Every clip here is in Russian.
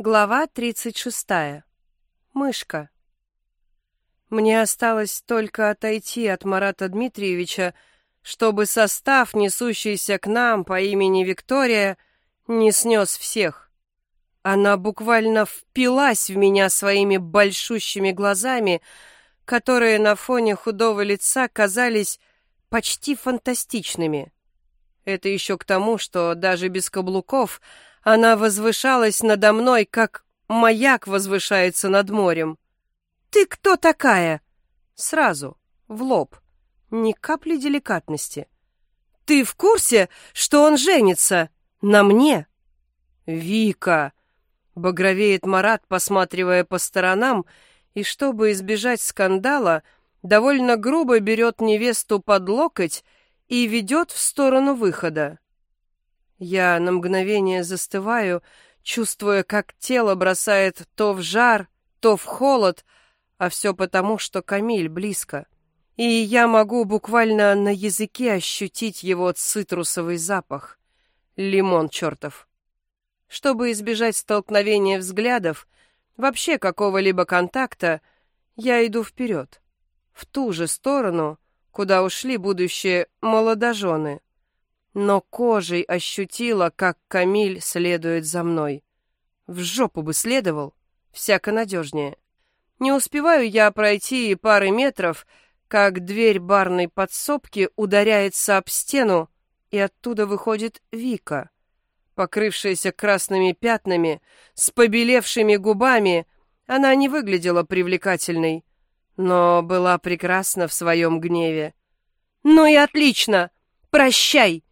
Глава 36. Мышка. Мне осталось только отойти от Марата Дмитриевича, чтобы состав, несущийся к нам по имени Виктория, не снес всех. Она буквально впилась в меня своими большущими глазами, которые на фоне худого лица казались почти фантастичными. Это еще к тому, что даже без каблуков — она возвышалась надо мной, как маяк возвышается над морем. «Ты кто такая?» Сразу, в лоб, ни капли деликатности. «Ты в курсе, что он женится? На мне?» «Вика!» — багровеет Марат, посматривая по сторонам, и, чтобы избежать скандала, довольно грубо берет невесту под локоть и ведет в сторону выхода. Я на мгновение застываю, чувствуя, как тело бросает то в жар, то в холод, а все потому, что Камиль близко. И я могу буквально на языке ощутить его цитрусовый запах. Лимон чертов. Чтобы избежать столкновения взглядов, вообще какого-либо контакта, я иду вперед, в ту же сторону, куда ушли будущие молодожены но кожей ощутила, как Камиль следует за мной. В жопу бы следовал, всяко надежнее. Не успеваю я пройти пары метров, как дверь барной подсобки ударяется об стену, и оттуда выходит Вика, покрывшаяся красными пятнами, с побелевшими губами. Она не выглядела привлекательной, но была прекрасна в своем гневе. «Ну и отлично! Прощай!»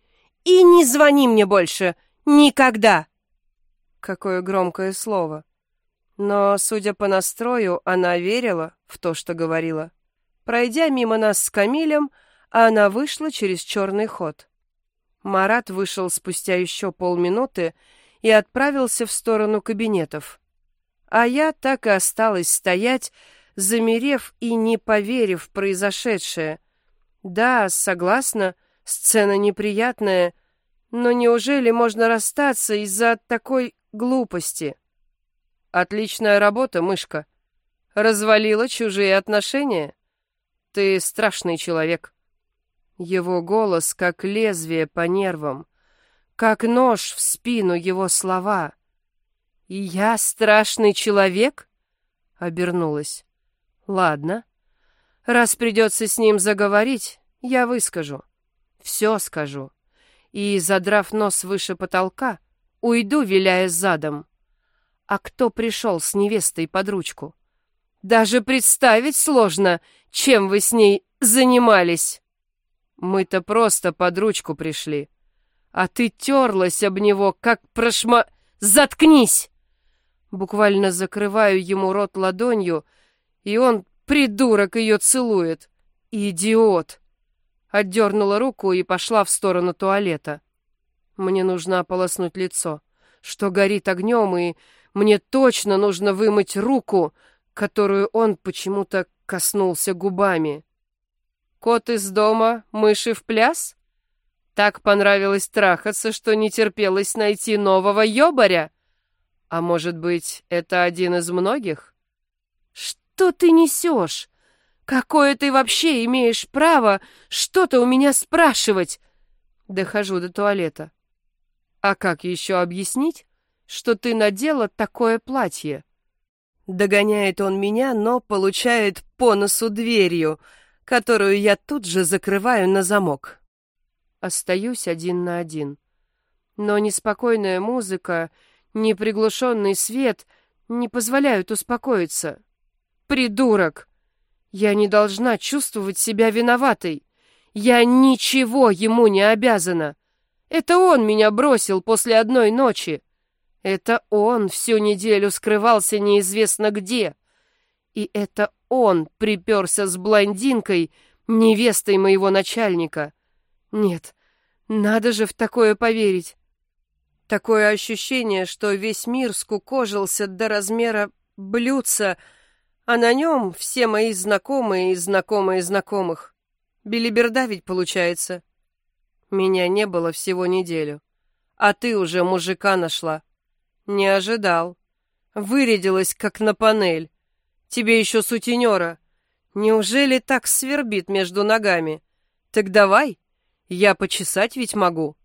И не звони мне больше! Никогда!» Какое громкое слово. Но, судя по настрою, она верила в то, что говорила. Пройдя мимо нас с Камилем, она вышла через черный ход. Марат вышел спустя еще полминуты и отправился в сторону кабинетов. А я так и осталась стоять, замерев и не поверив в произошедшее. Да, согласна, Сцена неприятная, но неужели можно расстаться из-за такой глупости? Отличная работа, мышка. Развалила чужие отношения? Ты страшный человек. Его голос как лезвие по нервам, как нож в спину его слова. «И я страшный человек?» — обернулась. «Ладно. Раз придется с ним заговорить, я выскажу. Все скажу. И, задрав нос выше потолка, уйду, виляя задом. А кто пришел с невестой под ручку? Даже представить сложно, чем вы с ней занимались. Мы-то просто под ручку пришли. А ты терлась об него, как прошма... Заткнись! Буквально закрываю ему рот ладонью, и он, придурок, ее целует. Идиот! Отдернула руку и пошла в сторону туалета. Мне нужно ополоснуть лицо, что горит огнем, и мне точно нужно вымыть руку, которую он почему-то коснулся губами. Кот из дома, мыши в пляс? Так понравилось трахаться, что не терпелось найти нового ёбаря? А может быть, это один из многих? Что ты несешь? Какое ты вообще имеешь право что-то у меня спрашивать? Дохожу до туалета. А как еще объяснить, что ты надела такое платье? Догоняет он меня, но получает по носу дверью, которую я тут же закрываю на замок. Остаюсь один на один. Но неспокойная музыка, неприглушенный свет не позволяют успокоиться. Придурок! Я не должна чувствовать себя виноватой. Я ничего ему не обязана. Это он меня бросил после одной ночи. Это он всю неделю скрывался неизвестно где. И это он приперся с блондинкой, невестой моего начальника. Нет, надо же в такое поверить. Такое ощущение, что весь мир скукожился до размера блюдца, а на нем все мои знакомые и знакомые знакомых. Белиберда ведь получается. Меня не было всего неделю. А ты уже мужика нашла. Не ожидал. Вырядилась, как на панель. Тебе еще сутенера. Неужели так свербит между ногами? Так давай, я почесать ведь могу.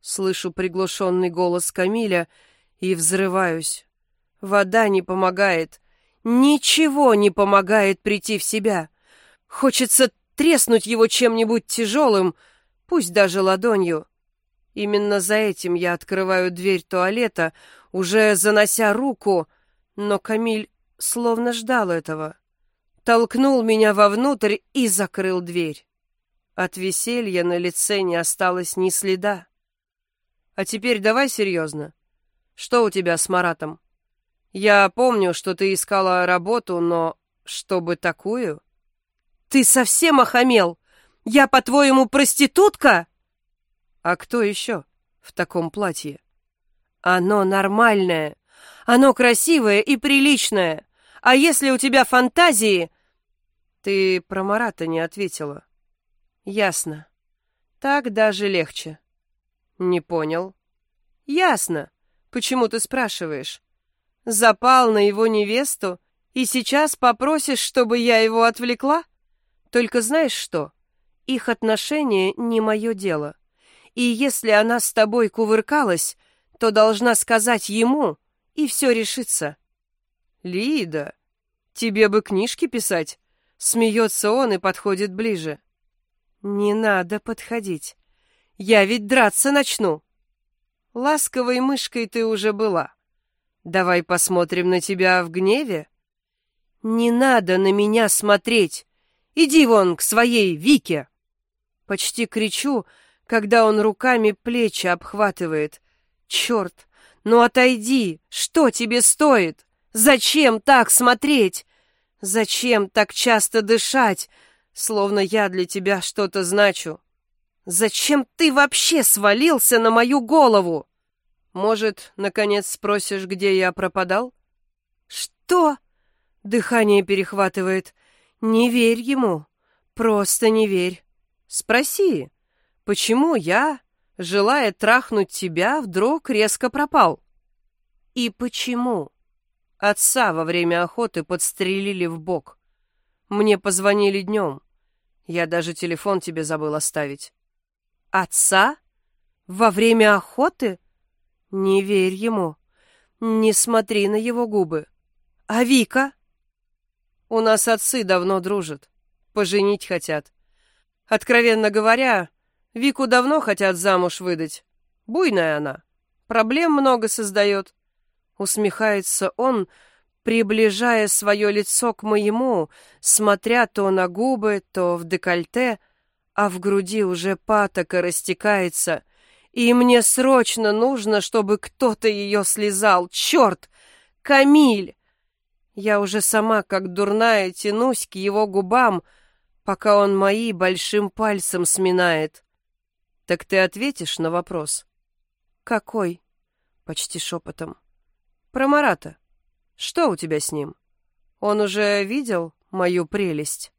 Слышу приглушенный голос Камиля и взрываюсь. Вода не помогает. Ничего не помогает прийти в себя. Хочется треснуть его чем-нибудь тяжелым, пусть даже ладонью. Именно за этим я открываю дверь туалета, уже занося руку, но Камиль словно ждал этого. Толкнул меня вовнутрь и закрыл дверь. От веселья на лице не осталось ни следа. А теперь давай серьезно. Что у тебя с Маратом? Я помню, что ты искала работу, но чтобы такую? Ты совсем охамел? Я, по-твоему, проститутка? А кто еще в таком платье? Оно нормальное. Оно красивое и приличное. А если у тебя фантазии... Ты про Марата не ответила. Ясно. Так даже легче. Не понял. Ясно. Почему ты спрашиваешь? Запал на его невесту и сейчас попросишь, чтобы я его отвлекла? Только знаешь что? Их отношения не мое дело. И если она с тобой кувыркалась, то должна сказать ему, и все решится. Лида, тебе бы книжки писать. Смеется он и подходит ближе. Не надо подходить. Я ведь драться начну. Ласковой мышкой ты уже была. Давай посмотрим на тебя в гневе. Не надо на меня смотреть. Иди вон к своей Вике. Почти кричу, когда он руками плечи обхватывает. Черт, ну отойди, что тебе стоит? Зачем так смотреть? Зачем так часто дышать, словно я для тебя что-то значу? Зачем ты вообще свалился на мою голову? Может, наконец спросишь, где я пропадал? Что? Дыхание перехватывает. Не верь ему. Просто не верь. Спроси, почему я, желая трахнуть тебя, вдруг резко пропал? И почему? Отца во время охоты подстрелили в бок. Мне позвонили днем. Я даже телефон тебе забыл оставить. Отца? Во время охоты? Не верь ему. Не смотри на его губы. А Вика? У нас отцы давно дружат. Поженить хотят. Откровенно говоря, Вику давно хотят замуж выдать. Буйная она. Проблем много создает. Усмехается он, приближая свое лицо к моему, смотря то на губы, то в декольте, а в груди уже патока растекается, и мне срочно нужно, чтобы кто-то ее слезал. Черт! Камиль! Я уже сама, как дурная, тянусь к его губам, пока он мои большим пальцем сминает. Так ты ответишь на вопрос? Какой? Почти шепотом. Про Марата. Что у тебя с ним? Он уже видел мою прелесть?